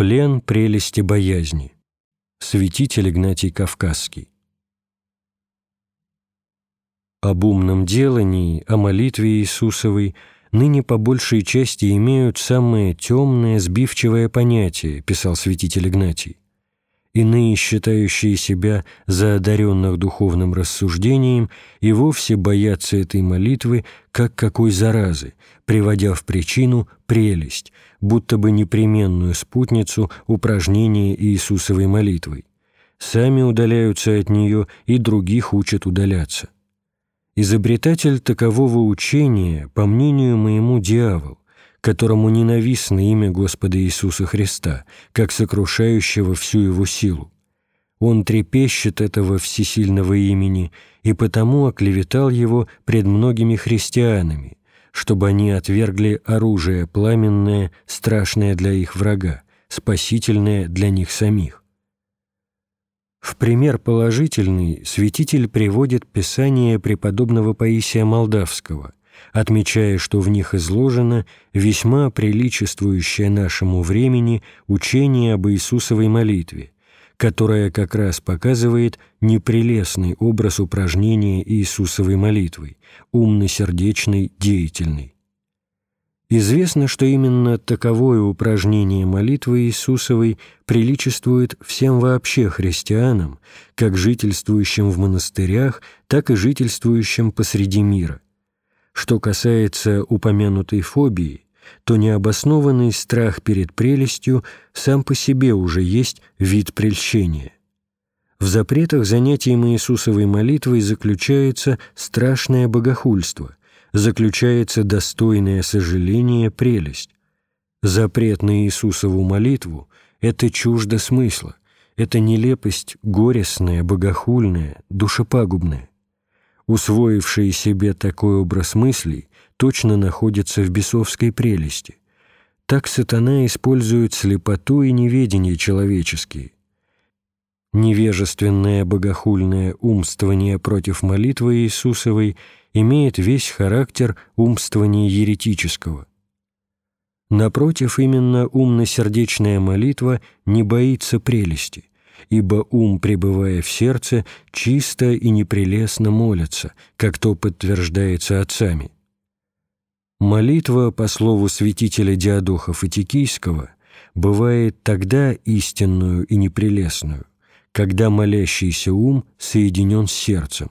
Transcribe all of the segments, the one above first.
Плен прелести боязни. Святитель Игнатий Кавказский. Об умном делании, о молитве Иисусовой ныне по большей части имеют самое темное, сбивчивое понятие, писал святитель Игнатий. Иные, считающие себя за одаренных духовным рассуждением, и вовсе боятся этой молитвы, как какой заразы, приводя в причину прелесть, будто бы непременную спутницу упражнения Иисусовой молитвой. Сами удаляются от нее и других учат удаляться. Изобретатель такового учения, по мнению моему, дьявол, которому ненавистно имя Господа Иисуса Христа, как сокрушающего всю его силу. Он трепещет этого всесильного имени и потому оклеветал его пред многими христианами, чтобы они отвергли оружие пламенное, страшное для их врага, спасительное для них самих. В пример положительный святитель приводит Писание преподобного Паисия Молдавского, отмечая, что в них изложено весьма приличествующее нашему времени учение об Иисусовой молитве, которое как раз показывает непрелестный образ упражнения Иисусовой молитвой, умно-сердечной, деятельной. Известно, что именно таковое упражнение молитвы Иисусовой приличествует всем вообще христианам, как жительствующим в монастырях, так и жительствующим посреди мира. Что касается упомянутой фобии, то необоснованный страх перед прелестью сам по себе уже есть вид прельщения. В запретах занятием Иисусовой молитвой заключается страшное богохульство, заключается достойное сожаление прелесть. Запрет на Иисусову молитву – это чуждо смысла, это нелепость горестная, богохульная, душепагубная. Усвоившие себе такой образ мыслей точно находятся в бесовской прелести. Так сатана использует слепоту и неведение человеческие. Невежественное богохульное умствование против молитвы Иисусовой имеет весь характер умствования еретического. Напротив, именно умно-сердечная молитва не боится прелести, ибо ум, пребывая в сердце, чисто и непрелестно молится, как то подтверждается отцами. Молитва, по слову святителя Диадоха Фатикийского, бывает тогда истинную и непрелестную, когда молящийся ум соединен с сердцем.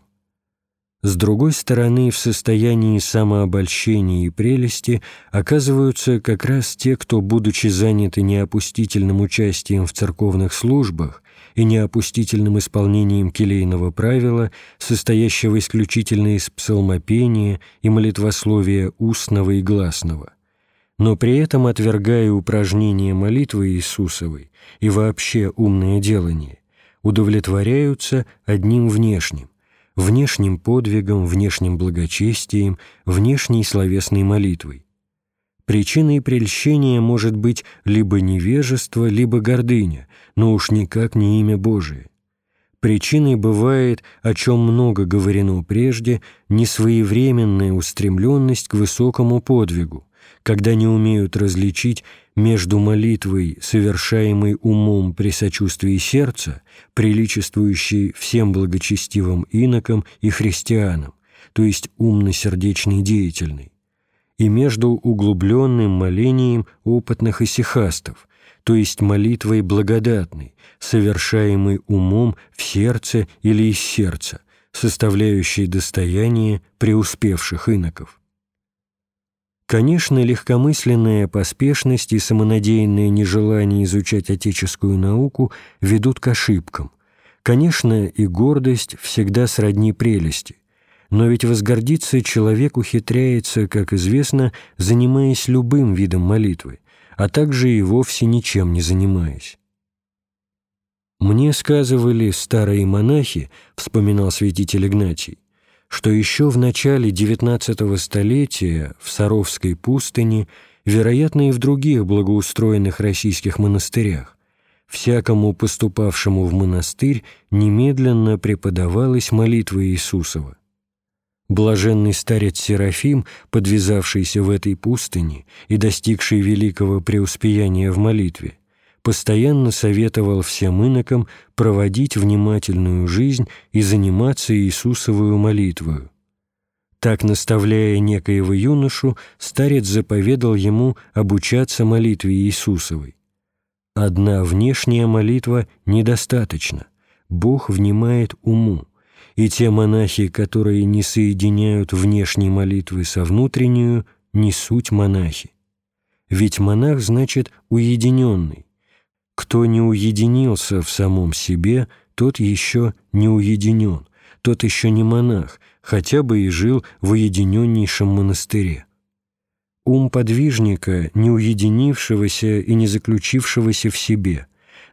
С другой стороны, в состоянии самообольщения и прелести оказываются как раз те, кто, будучи заняты неопустительным участием в церковных службах и неопустительным исполнением келейного правила, состоящего исключительно из псалмопения и молитвословия устного и гласного, но при этом отвергая упражнения молитвы Иисусовой и вообще умное делание, удовлетворяются одним внешним, внешним подвигом, внешним благочестием, внешней словесной молитвой. Причиной прельщения может быть либо невежество, либо гордыня, но уж никак не имя Божие. Причиной бывает, о чем много говорено прежде, несвоевременная устремленность к высокому подвигу, когда не умеют различить между молитвой, совершаемой умом при сочувствии сердца, приличествующей всем благочестивым инокам и христианам, то есть умно-сердечной деятельной, и между углубленным молением опытных исихастов, то есть молитвой благодатной, совершаемой умом в сердце или из сердца, составляющей достояние преуспевших иноков. Конечно, легкомысленная поспешность и самонадеянное нежелание изучать отеческую науку ведут к ошибкам. Конечно, и гордость всегда сродни прелести. Но ведь возгордиться человек ухитряется, как известно, занимаясь любым видом молитвы, а также и вовсе ничем не занимаясь. «Мне сказывали старые монахи», — вспоминал святитель Игнатий, что еще в начале XIX столетия в Саровской пустыне, вероятно, и в других благоустроенных российских монастырях, всякому поступавшему в монастырь немедленно преподавалась молитва Иисусова. Блаженный старец Серафим, подвязавшийся в этой пустыне и достигший великого преуспеяния в молитве, постоянно советовал всем инокам проводить внимательную жизнь и заниматься Иисусовую молитвою. Так, наставляя некоего юношу, старец заповедал ему обучаться молитве Иисусовой. Одна внешняя молитва недостаточна. Бог внимает уму, и те монахи, которые не соединяют внешней молитвы со внутреннюю, не суть монахи. Ведь монах значит уединенный. Кто не уединился в самом себе, тот еще не уединен, тот еще не монах, хотя бы и жил в уединеннейшем монастыре. Ум подвижника, не уединившегося и не заключившегося в себе,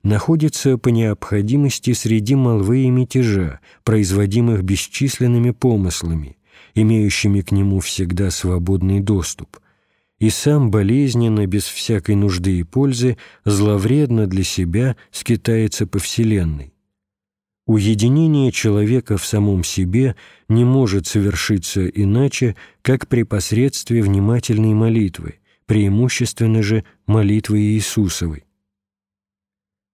находится по необходимости среди молвы и мятежа, производимых бесчисленными помыслами, имеющими к нему всегда свободный доступ, и сам болезненно, без всякой нужды и пользы, зловредно для себя скитается по Вселенной. Уединение человека в самом себе не может совершиться иначе, как при посредстве внимательной молитвы, преимущественно же молитвы Иисусовой.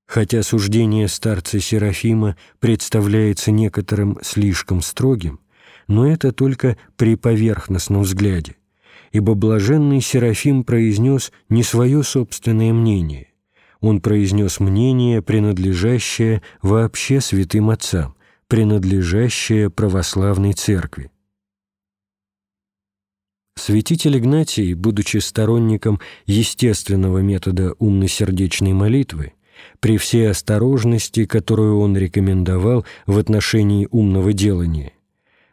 Хотя суждение старца Серафима представляется некоторым слишком строгим, но это только при поверхностном взгляде, ибо блаженный Серафим произнес не свое собственное мнение, он произнес мнение, принадлежащее вообще святым отцам, принадлежащее православной церкви. Святитель Игнатий, будучи сторонником естественного метода умно-сердечной молитвы, при всей осторожности, которую он рекомендовал в отношении умного делания,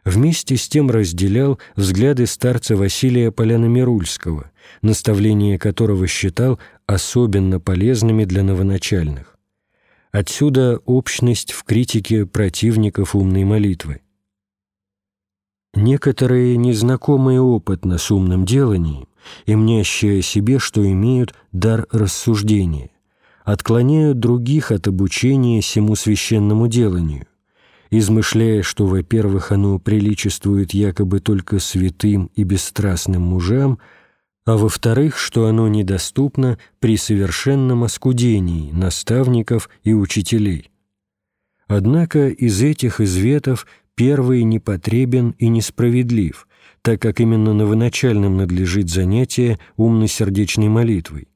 вместе с тем разделял взгляды старца Василия Поляна-Мирульского, наставления которого считал особенно полезными для новоначальных. Отсюда общность в критике противников умной молитвы. Некоторые незнакомые опытно с умным деланием и мнящие о себе, что имеют дар рассуждения, отклоняют других от обучения всему священному деланию, измышляя, что, во-первых, оно приличествует якобы только святым и бесстрастным мужам, а во-вторых, что оно недоступно при совершенном оскудении наставников и учителей. Однако из этих изветов первый непотребен и несправедлив, так как именно новоначальным надлежит занятие умно-сердечной молитвой,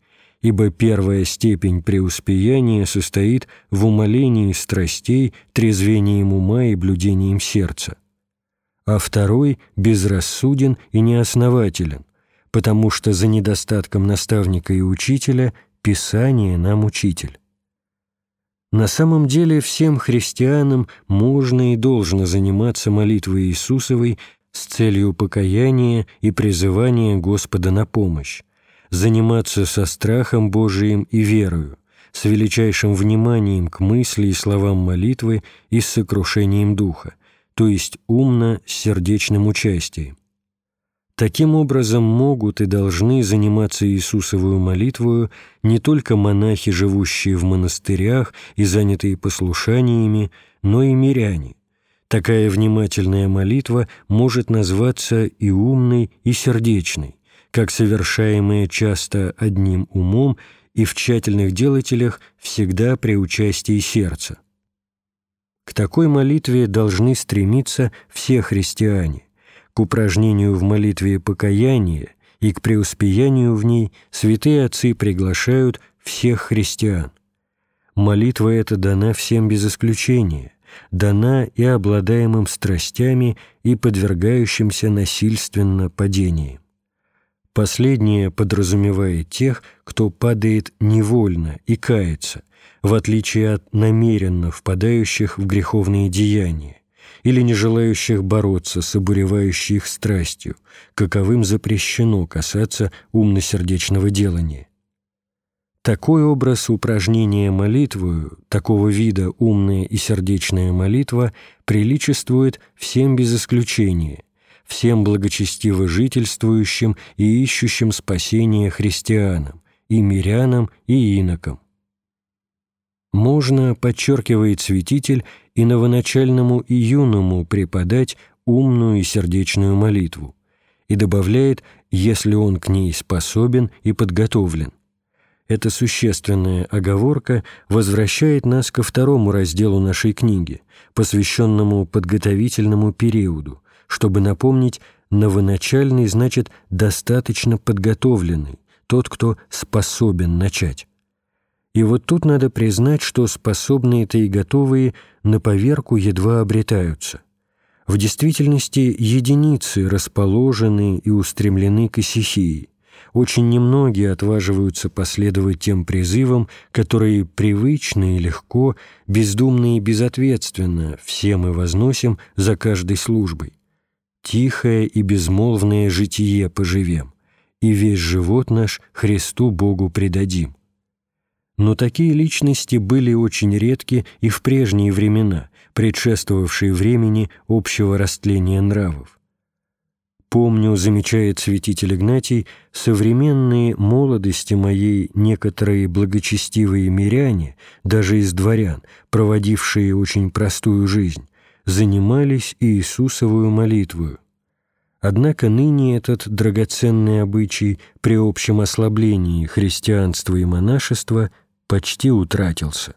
ибо первая степень преуспеяния состоит в умолении страстей, трезвением ума и блюдением сердца, а второй безрассуден и неоснователен, потому что за недостатком наставника и учителя Писание нам учитель. На самом деле всем христианам можно и должно заниматься молитвой Иисусовой с целью покаяния и призывания Господа на помощь, заниматься со страхом Божиим и верою, с величайшим вниманием к мысли и словам молитвы и с сокрушением духа, то есть умно, с сердечным участием. Таким образом могут и должны заниматься Иисусовую молитвою не только монахи, живущие в монастырях и занятые послушаниями, но и миряне. Такая внимательная молитва может назваться и умной, и сердечной, как совершаемая часто одним умом и в тщательных делателях всегда при участии сердца. К такой молитве должны стремиться все христиане, к упражнению в молитве покаяния и к преуспеянию в ней святые отцы приглашают всех христиан. Молитва эта дана всем без исключения, дана и обладаемым страстями, и подвергающимся насильственно падениям. Последнее подразумевает тех, кто падает невольно и кается, в отличие от намеренно впадающих в греховные деяния, или не желающих бороться с обуревающей их страстью, каковым запрещено касаться умно-сердечного делания. Такой образ упражнения молитвою, такого вида умная и сердечная молитва приличествует всем без исключения, всем благочестиво жительствующим и ищущим спасения христианам, и мирянам, и инокам. Можно, подчеркивает святитель, и новоначальному и юному преподать умную и сердечную молитву, и добавляет, если он к ней способен и подготовлен. Эта существенная оговорка возвращает нас ко второму разделу нашей книги, посвященному подготовительному периоду, чтобы напомнить, новоначальный значит достаточно подготовленный, тот, кто способен начать. И вот тут надо признать, что способные-то и готовые на поверку едва обретаются. В действительности единицы расположены и устремлены к исихии, очень немногие отваживаются последовать тем призывам, которые привычно и легко, бездумно и безответственно все мы возносим за каждой службой. Тихое и безмолвное житие поживем, и весь живот наш Христу Богу предадим. Но такие личности были очень редки и в прежние времена, предшествовавшие времени общего растления нравов. Помню, замечает святитель Игнатий, современные молодости моей некоторые благочестивые миряне, даже из дворян, проводившие очень простую жизнь, занимались Иисусовую молитвою. Однако ныне этот драгоценный обычай при общем ослаблении христианства и монашества почти утратился.